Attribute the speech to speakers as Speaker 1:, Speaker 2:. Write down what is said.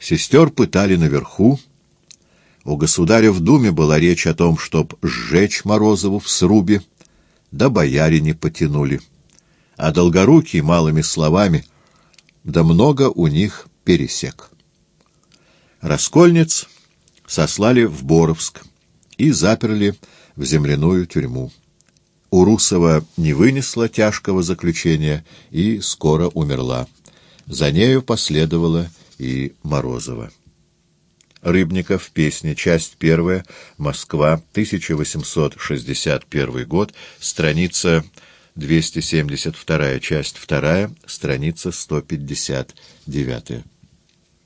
Speaker 1: Сестер пытали наверху. У государя в думе была речь о том, чтоб сжечь Морозову в срубе, да бояре не потянули. А Долгорукий малыми словами, да много у них пересек. Раскольниц сослали в Боровск и заперли в земляную тюрьму. Урусова не вынесла тяжкого заключения и скоро умерла. За нею последовала и Морозова. Рыбников, песни, часть первая, Москва, 1861 год, страница 272, часть вторая, страница 159.